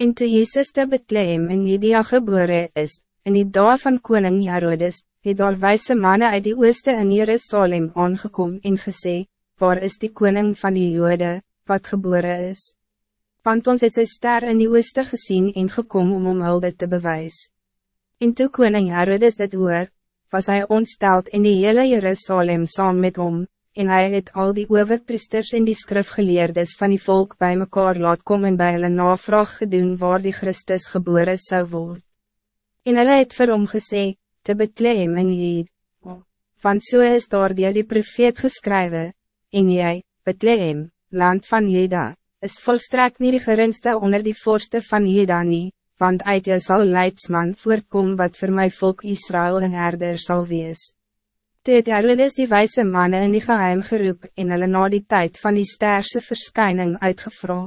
En toe Jezus te Bethlehem in Judea gebore is, in die dag van koning Herodes, het daar wijze mannen uit die ooste in Jerusalem aangekom en gesê, waar is die koning van die jode, wat geboren is? Want ons het sy ster in die ooste gezien en gekom om om hulde te bewijs. En toe koning Herodes dit hoor, was hij ontsteld in die hele Jerusalem saam met hom, en hij het al die overpriesters en die skrifgeleerdes van die volk bij mekaar laat kom en by hulle navraag gedoen waar die Christus geboren zou worden. En hulle het vir hom gesê, te Bethlehem en Jid, want so is daar die, die profeet geskrywe, en jy, Bethlehem, land van Jeda, is volstrek nie die gerinste onder die voorste van Jeda nie, want uit jou sal leidsman voortkom wat voor my volk Israël een herder zal wees. Toe het Herodes die wijze mannen in die geheim geroep en hulle na die tijd van die sterse verschijning uitgevra,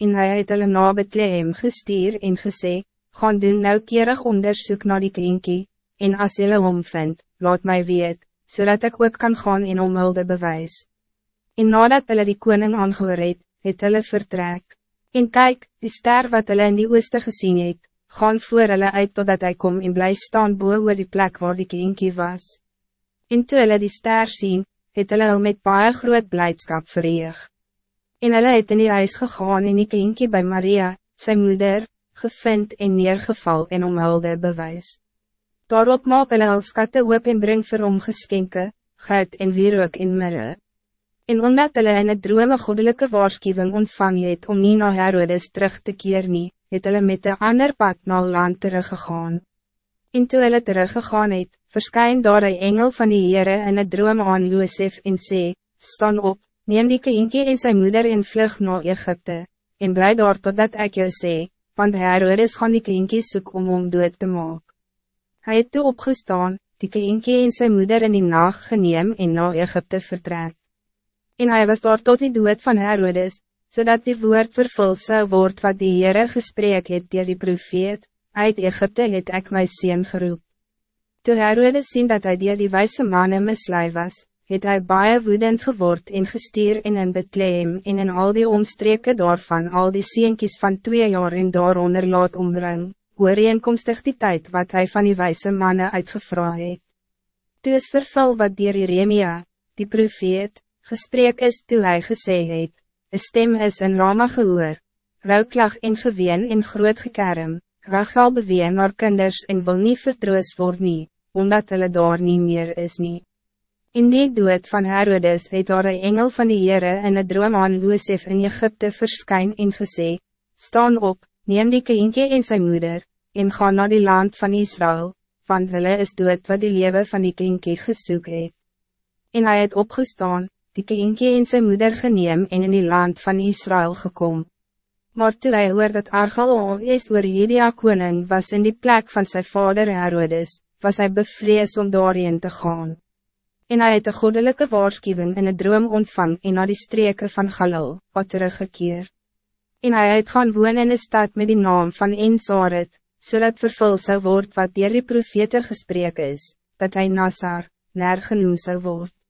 en hy het hulle na Bethlehem gestuur en gesê, gaan doen nauwkeurig onderzoek naar die klinkie, en as julle omvind, laat mij weet, zodat ik ook kan gaan en om hulde bewys. En nadat hulle die koning aangehoor het, het hulle vertrek. En kijk, die ster wat hulle in die ooste gezien het, gaan voor hulle uit totdat hij kom en bly staan boe oor die plek waar die klinkie was. En toe hulle die ster sien, het hulle al met baie groot blijdschap verreeg. En hulle het in die huis gegaan en die kindje bij Maria, zijn moeder, gevind en neergeval en om hulde bewys. Daarop maak hulle al skatte oop en bring vir hom geskenke, goud en wierook en mirre. En omdat hulle in het drome goddelijke waarschuwing ontvang het om nie na Herodes terug te keer nie, het hulle met de ander pad na land teruggegaan. En toe hulle teruggegaan het, verskyn daar een engel van die Heere in het droom aan Josef en sê, Staan op, neem die kindje en zijn moeder en vlug naar Egypte, en blij daar totdat ik jou sê, want Herodes gaan die kindje soek om om dood te maak. Hij het toe opgestaan, die kindje en zijn moeder in die nacht geneem en naar Egypte vertrek. En hij was daar tot die dood van Herodes, zodat die woord vervul zou word wat die Heere gesprek het dier die profeet, uit Egypte het ek my sien geroep. Toe Herodes sien dat hij die die wijze mannen mislui was, het hij baie woedend geword en gestuur in een Bethlehem en in al die omstreken daarvan al die seentjies van twee jaar en daaronder laat ombring, ooreenkomstig die tijd wat hij van die wijze mannen uitgevra het. Toe is vervul wat dier Jeremia, die profeet, gesprek is toe hy gesê het, een stem is in Rama gehoor, rouklag en geween en groot gekerm, Rachel beween haar kinders en wil niet vertroos word nie, omdat hulle daar nie meer is nie. In die dood van Herodes het daar een engel van die Heere in het droom aan Josef in Egypte verskyn en gesê, Staan op, neem die kindje en zijn moeder, en ga naar die land van Israël, want hulle is dood wat die lewe van die kindje gesoek het. En hij het opgestaan, die kindje en zijn moeder geneem en in die land van Israël gekomen. Maar toe hy hoor dat Archal is oor Judea koning was in die plek van zijn vader Herodes, was hij bevrees om daarin te gaan. En hij het een goddelijke waarschuwing in een droom ontvang en naar die streken van Galil, wat teruggekeer. En hij het gaan woon in een stad met die naam van Ensaret, zodat so vervul zou word wat dier die profete gesprek is, dat hij Nassar, naar genoem zou worden.